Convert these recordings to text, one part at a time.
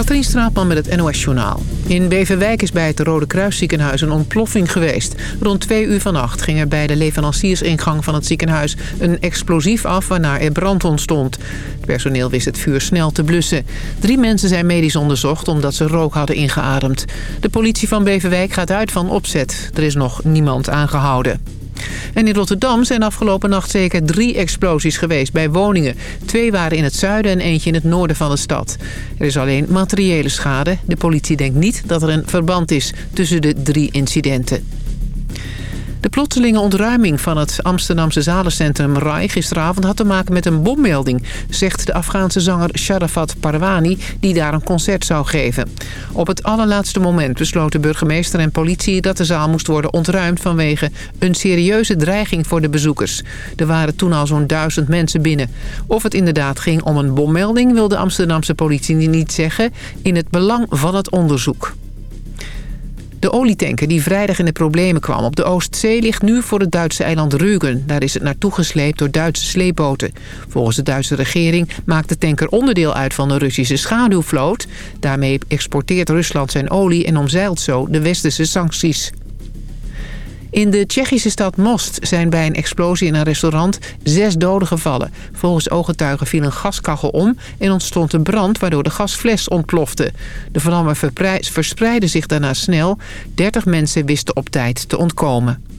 Katrien Straatman met het NOS-journaal. In Beverwijk is bij het Rode Kruisziekenhuis een ontploffing geweest. Rond twee uur vannacht ging er bij de leveranciersingang van het ziekenhuis... een explosief af waarna er brand ontstond. Het personeel wist het vuur snel te blussen. Drie mensen zijn medisch onderzocht omdat ze rook hadden ingeademd. De politie van Beverwijk gaat uit van opzet. Er is nog niemand aangehouden. En in Rotterdam zijn afgelopen nacht zeker drie explosies geweest bij woningen. Twee waren in het zuiden en eentje in het noorden van de stad. Er is alleen materiële schade. De politie denkt niet dat er een verband is tussen de drie incidenten. De plotselinge ontruiming van het Amsterdamse zalencentrum RAI gisteravond had te maken met een bommelding, zegt de Afghaanse zanger Sharafat Parwani, die daar een concert zou geven. Op het allerlaatste moment besloten burgemeester en politie dat de zaal moest worden ontruimd vanwege een serieuze dreiging voor de bezoekers. Er waren toen al zo'n duizend mensen binnen. Of het inderdaad ging om een bommelding wil de Amsterdamse politie niet zeggen in het belang van het onderzoek. De olietanker die vrijdag in de problemen kwam op de Oostzee... ligt nu voor het Duitse eiland Rügen. Daar is het naartoe gesleept door Duitse sleepboten. Volgens de Duitse regering maakt de tanker onderdeel uit van de Russische schaduwvloot. Daarmee exporteert Rusland zijn olie en omzeilt zo de westerse sancties. In de Tsjechische stad Most zijn bij een explosie in een restaurant zes doden gevallen. Volgens ooggetuigen viel een gaskachel om en ontstond een brand waardoor de gasfles ontplofte. De vlammen verspreidden zich daarna snel. 30 mensen wisten op tijd te ontkomen.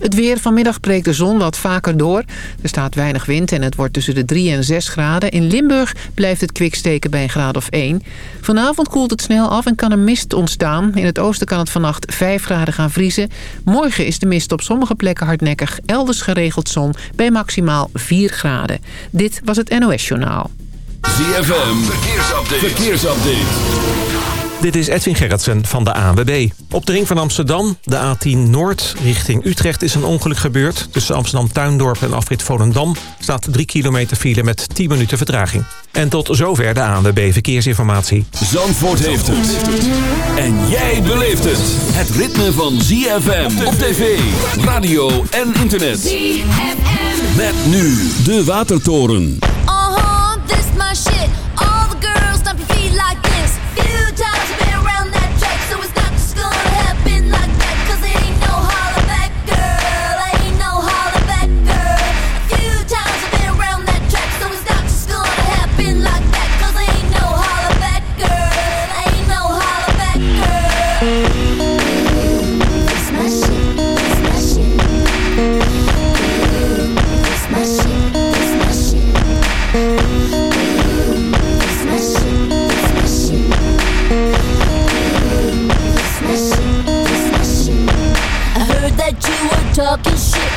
Het weer vanmiddag breekt de zon wat vaker door. Er staat weinig wind en het wordt tussen de 3 en 6 graden. In Limburg blijft het kwik steken bij een graad of 1. Vanavond koelt het snel af en kan er mist ontstaan. In het oosten kan het vannacht 5 graden gaan vriezen. Morgen is de mist op sommige plekken hardnekkig. Elders geregeld zon bij maximaal 4 graden. Dit was het NOS Journaal. ZFM, verkeersupdate. verkeersupdate. Dit is Edwin Gerritsen van de ANWB. Op de ring van Amsterdam, de A10 Noord, richting Utrecht is een ongeluk gebeurd. Tussen Amsterdam-Tuindorp en afrit Volendam staat 3 kilometer file met 10 minuten vertraging. En tot zover de ANWB Verkeersinformatie. Zandvoort heeft het. En jij beleeft het. Het ritme van ZFM op tv, radio en internet. ZFM. Met nu de Watertoren. Uh-huh, this my shit. All the girls your feet like this. Few times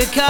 just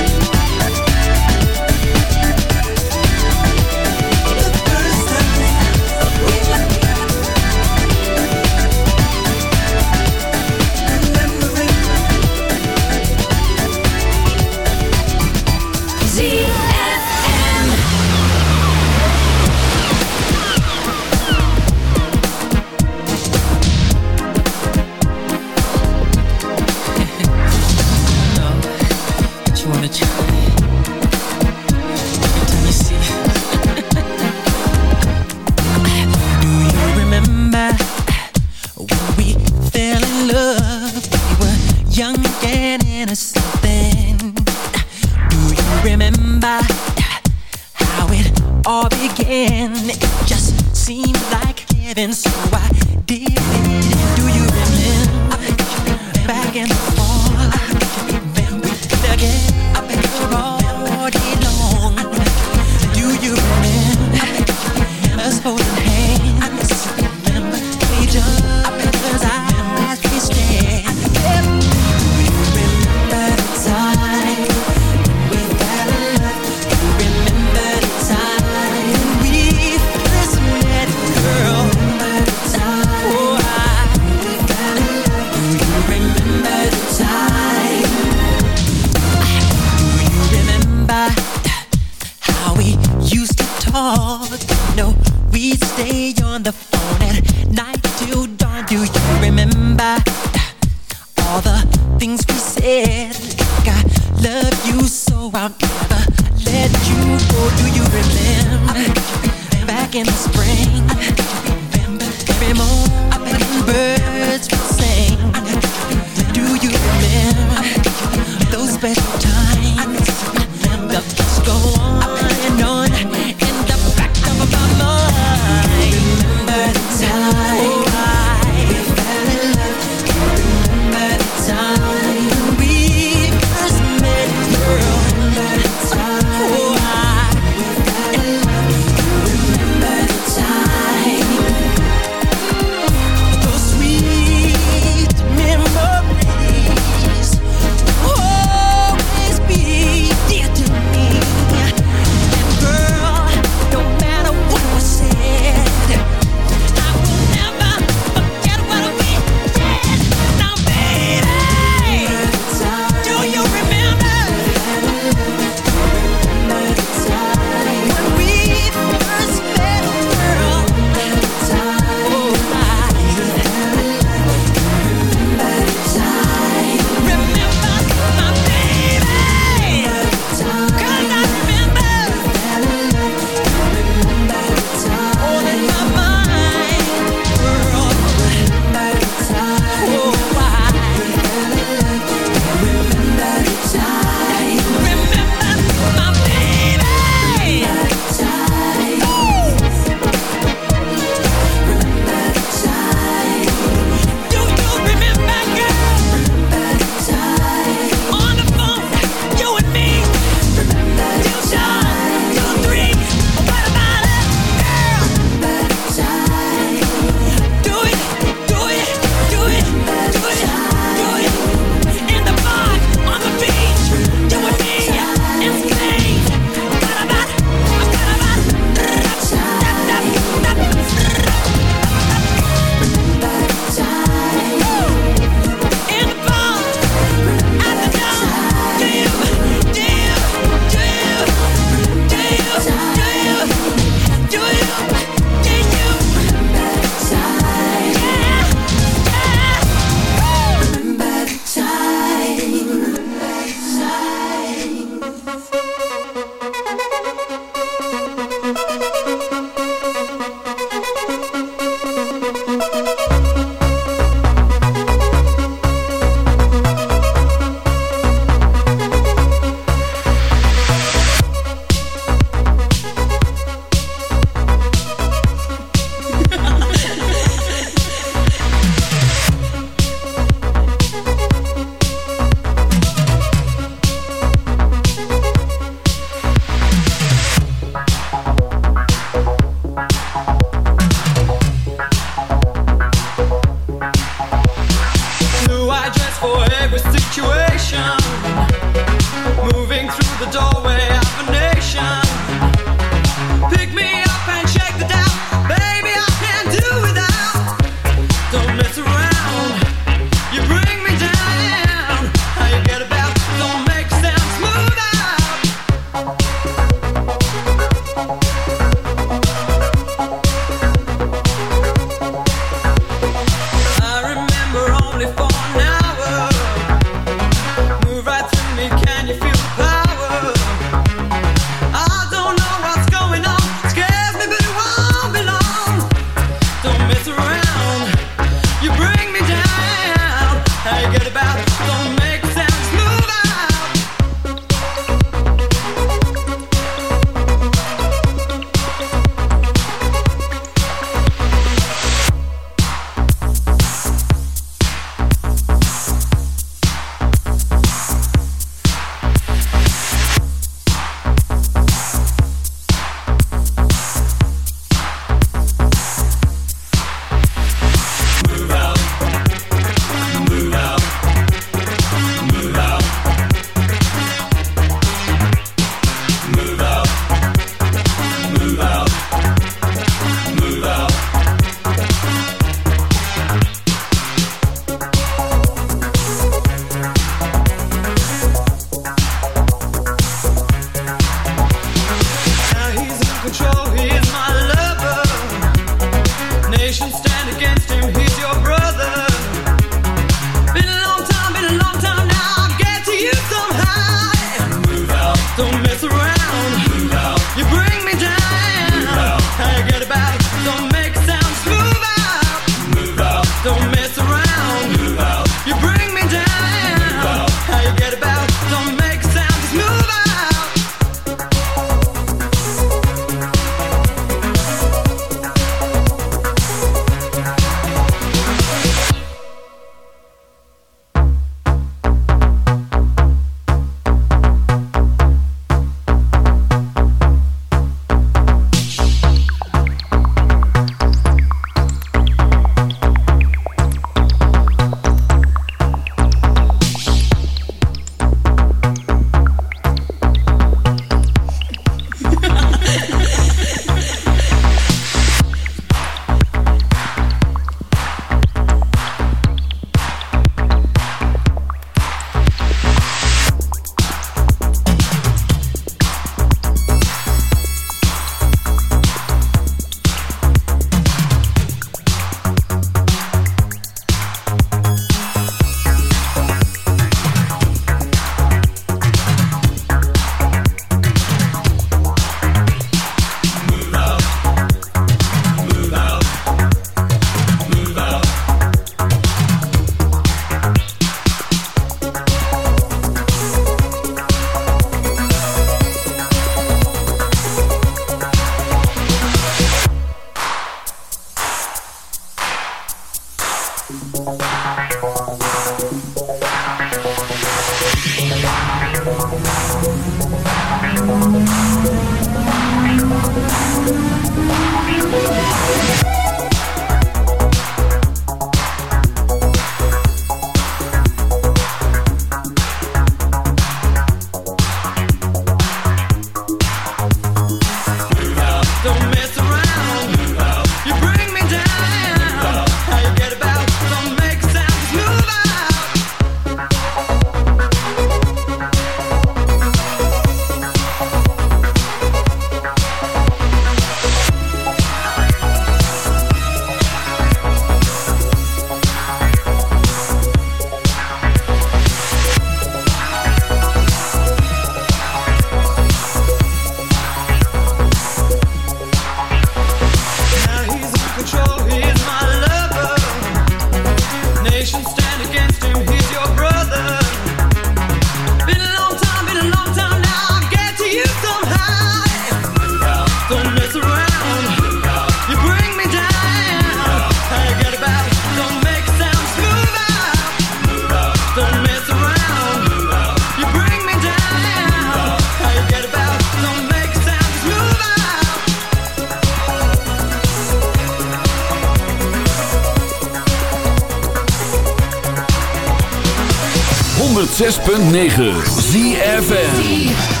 106.9 ZFN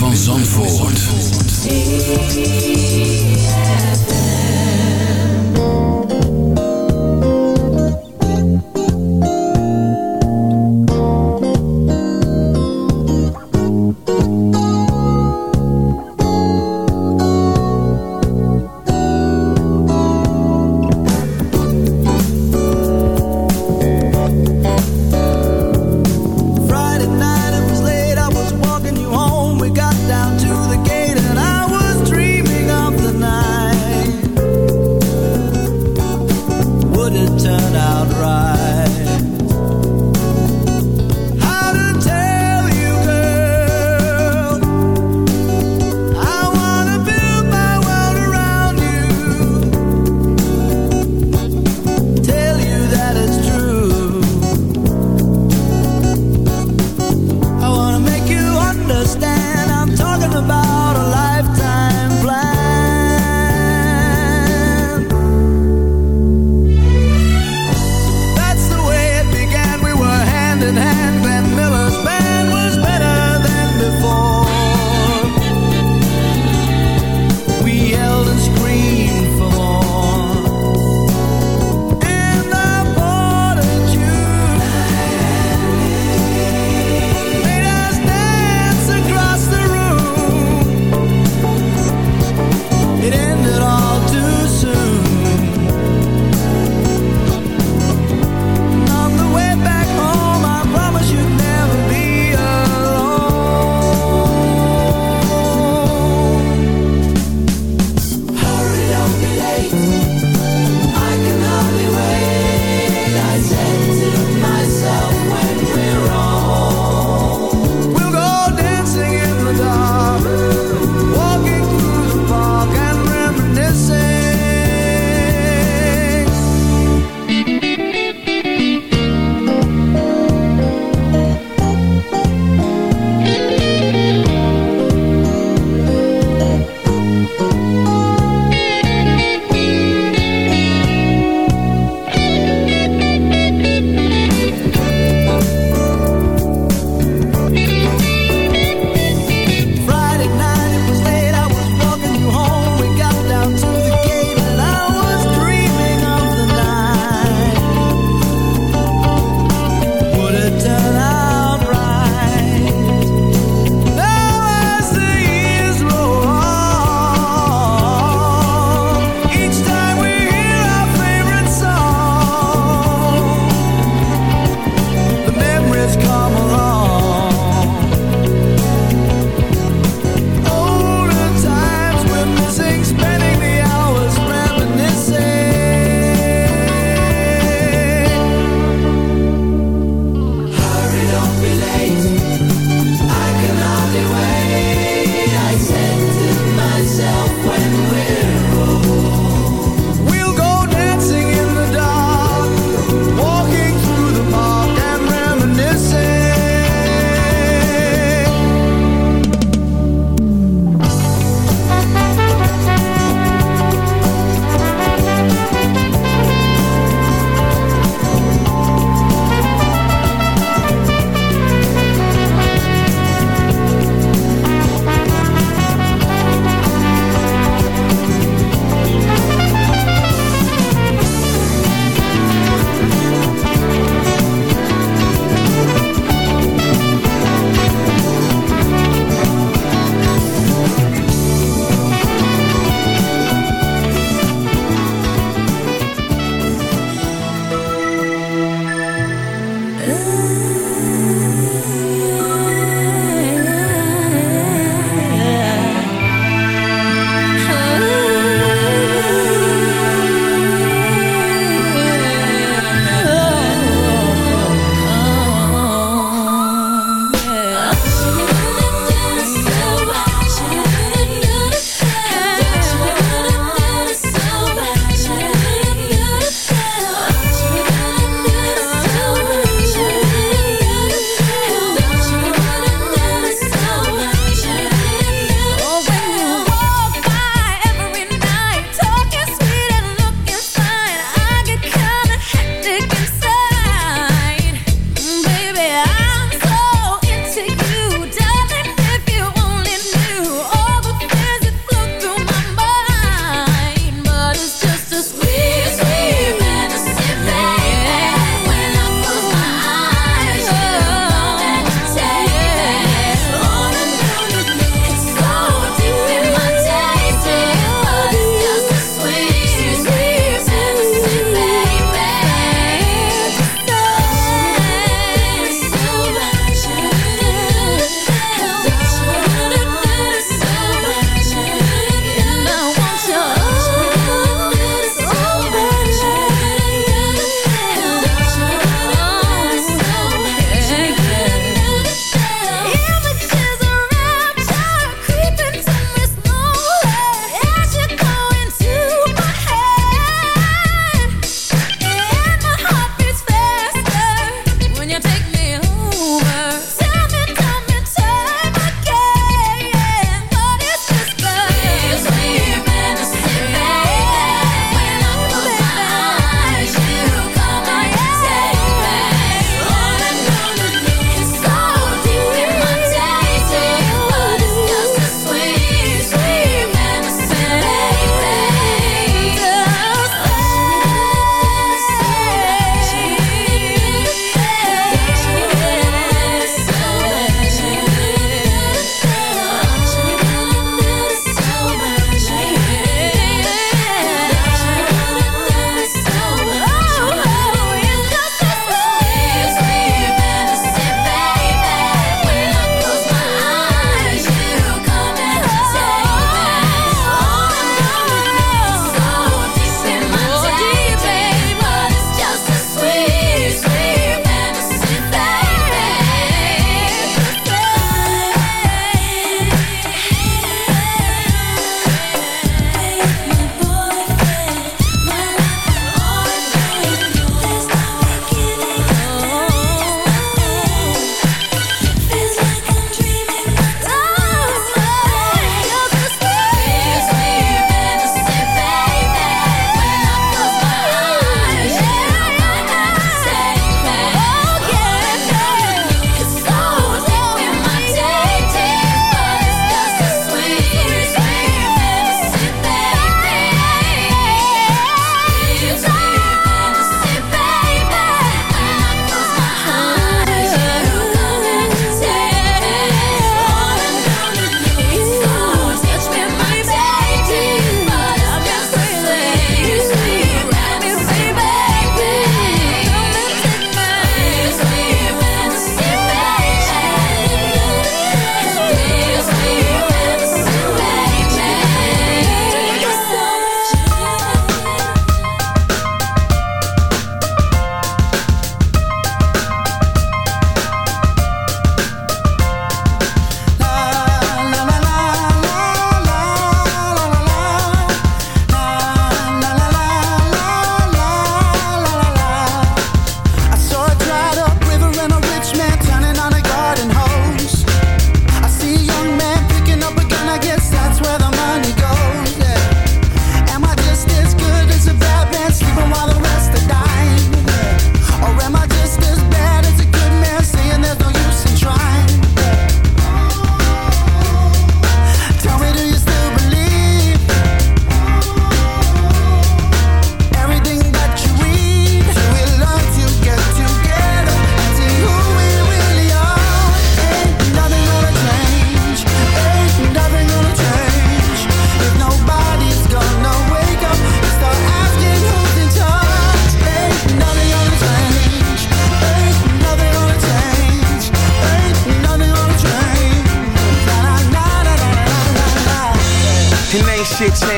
down to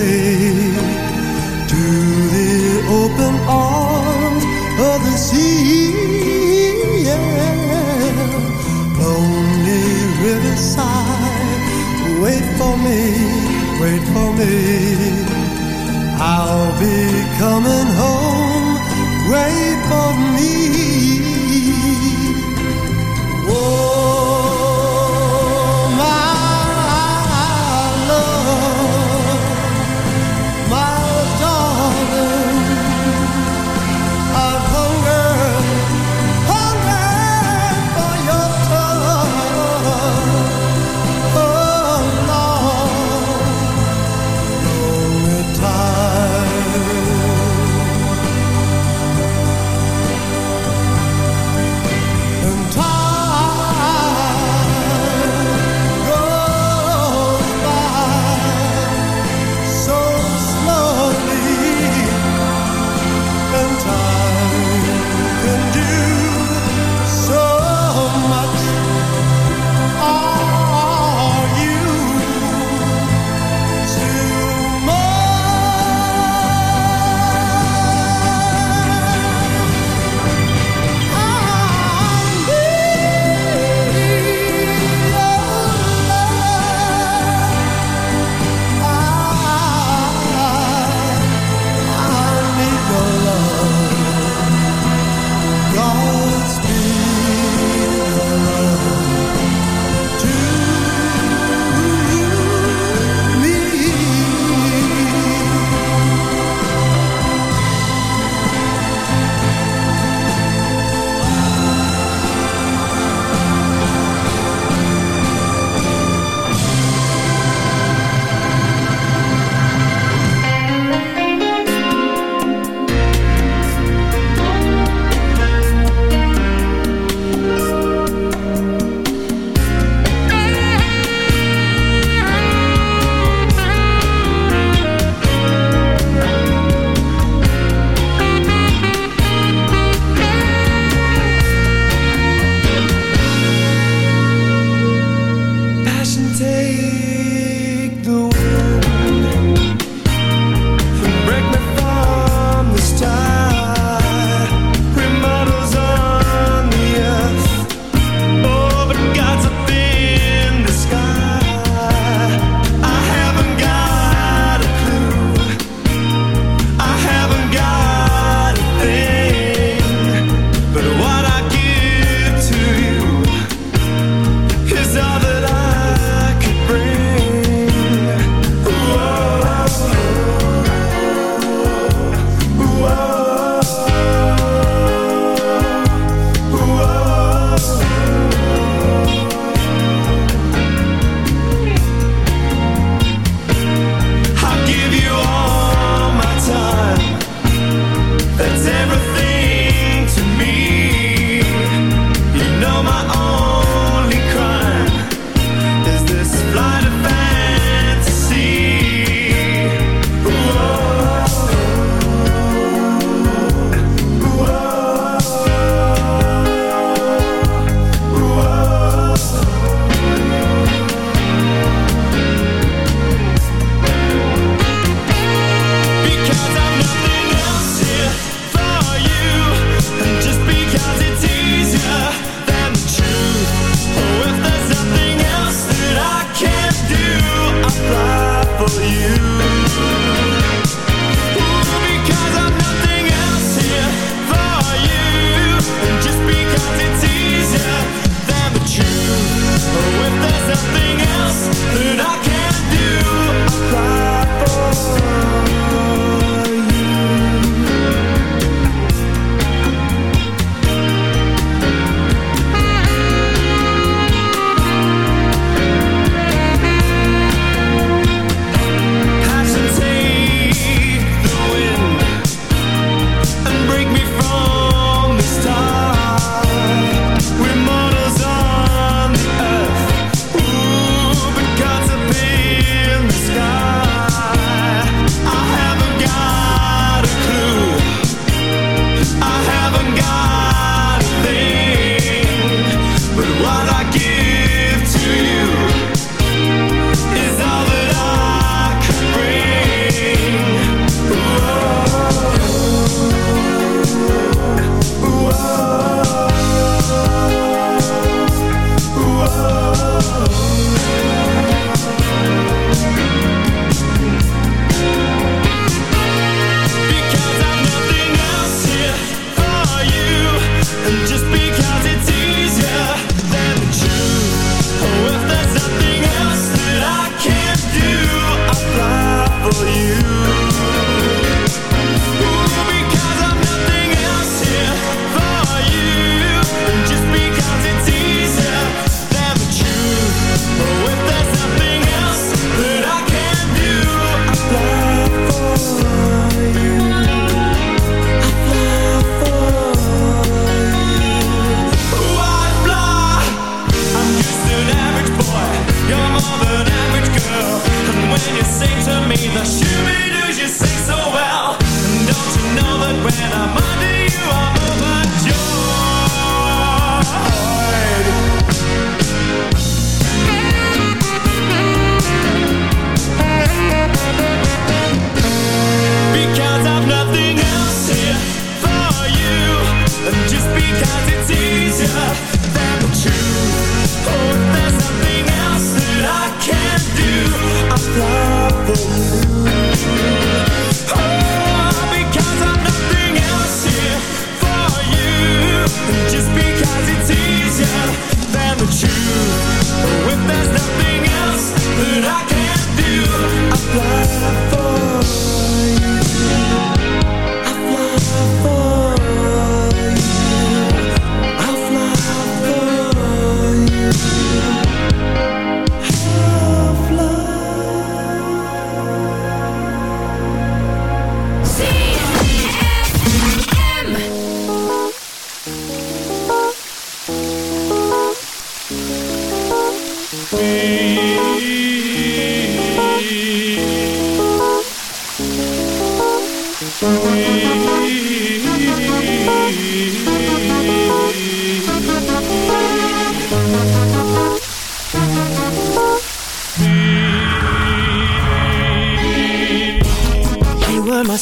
say to the open arms.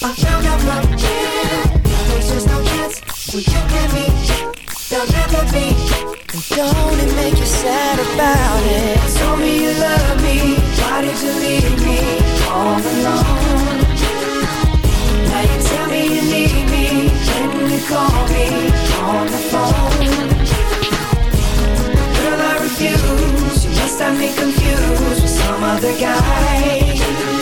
I found out from here There's just no chance. For you and me There'll never be And don't it make you sad about it? Told me you love me. Why did you leave me all alone? Now you tell me you need me. You call me on the phone? Girl, I refuse. You must have me confused With some other guy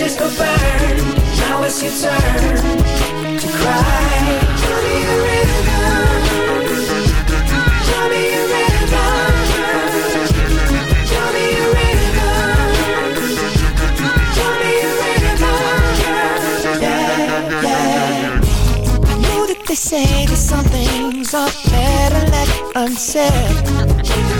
bridges go burn. Now it's your turn to cry. Tell me a me a me a me a. Yeah, yeah. Know that they say that some things are better left unsaid.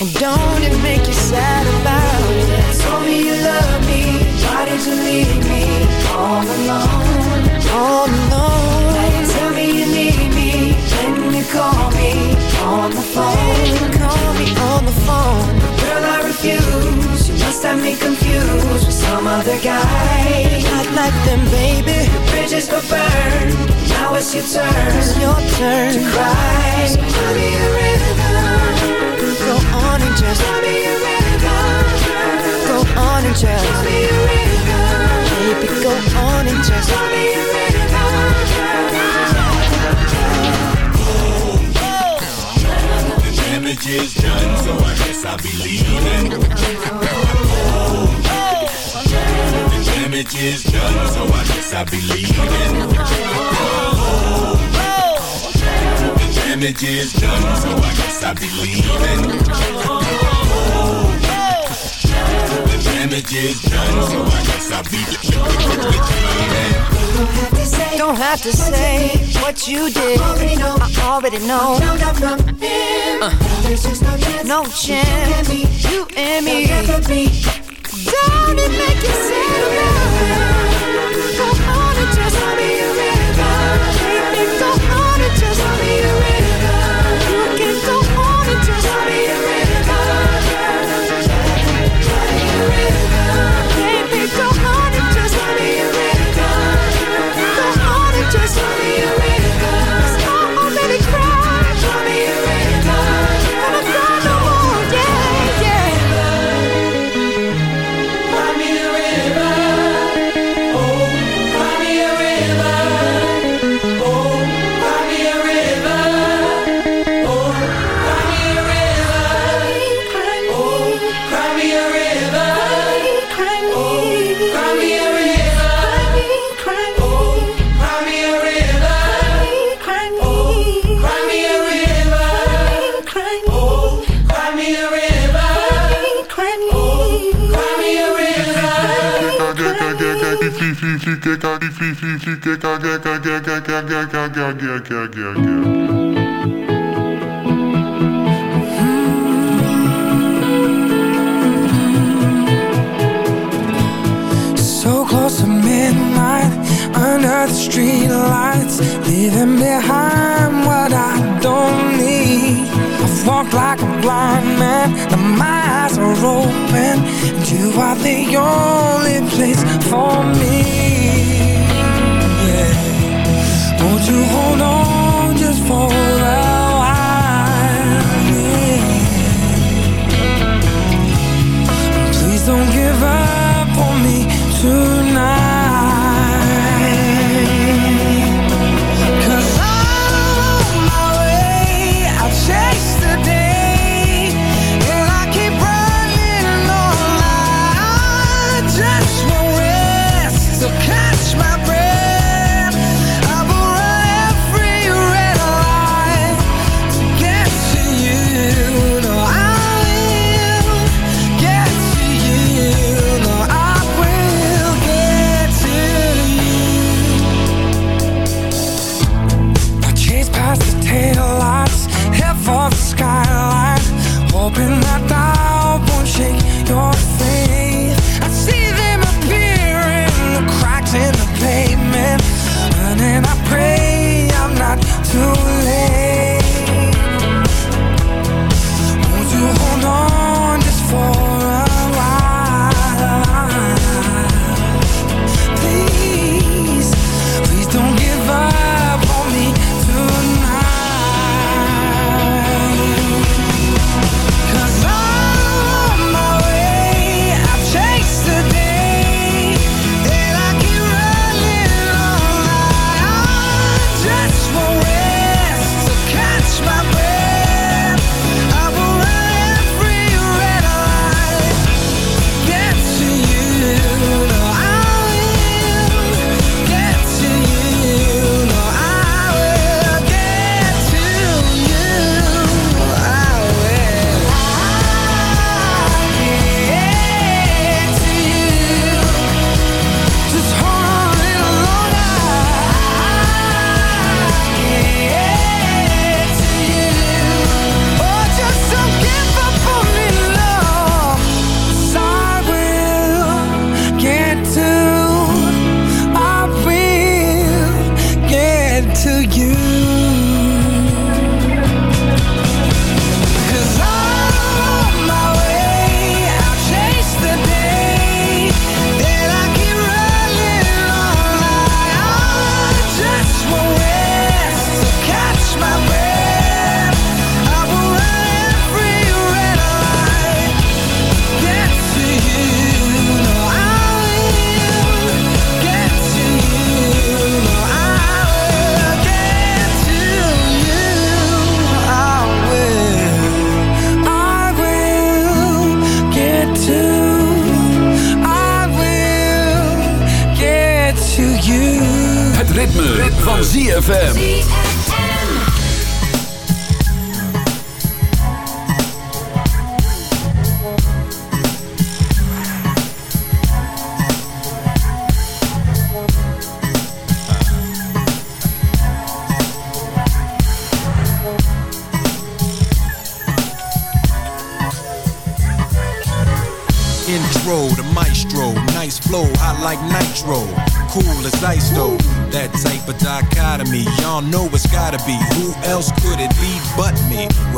And don't it make you sad about it? Told me you love me, why did you leave me all alone? All alone. Now you tell me you need me, when you call me on the phone. Call me on the phone. Girl, I refuse. You must have me confused with some other guy. Not like them, baby. The bridges were burned. Now it's your turn. It's your turn to cry. So tell me a river. Go on and just tell me a river. Go on and just tell me a river. Baby, go on and just tell The damage is done, so I guess I'll be leaving. The damage is done, so I guess I'll be leaving. The damage is done, so I guess I'll be leaving. The damage is done, so I guess I'll be leaving. Don't have to say what you did. I already know. Uh, no chance. You and me. Don't it make you sad about it? Go on and just tell So close to midnight, under the street lights, leaving behind what I don't need. I've walked like a blind man, and my eyes are open, and you are the only place for me.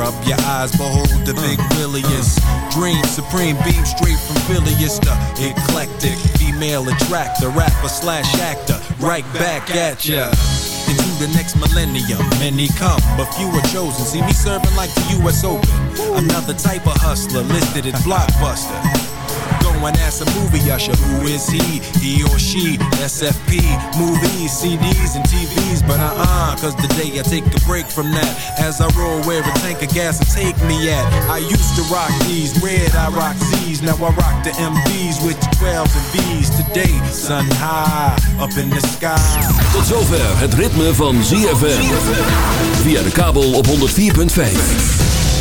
Rub your eyes, behold the big williest. Dream supreme, beam straight from Phileas, the eclectic female attractor, rapper slash actor, right back at ya into the next millennium. Many come, but few are chosen. See me serving like the U.S. Open. Another type of hustler listed at Blockbuster. Go and ask a movie usher, who is he? He or she? Movies, CDs, and TVs. But uh-uh, cause today I take a break from that. As I roll where a tank of gas will take me at. I used to rock these, red I rock Z's. Now I rock the MVs with the 12s and V's. Today, sun high, up in the sky. Tot zover het ritme van ZFM. Via de kabel op 104.5.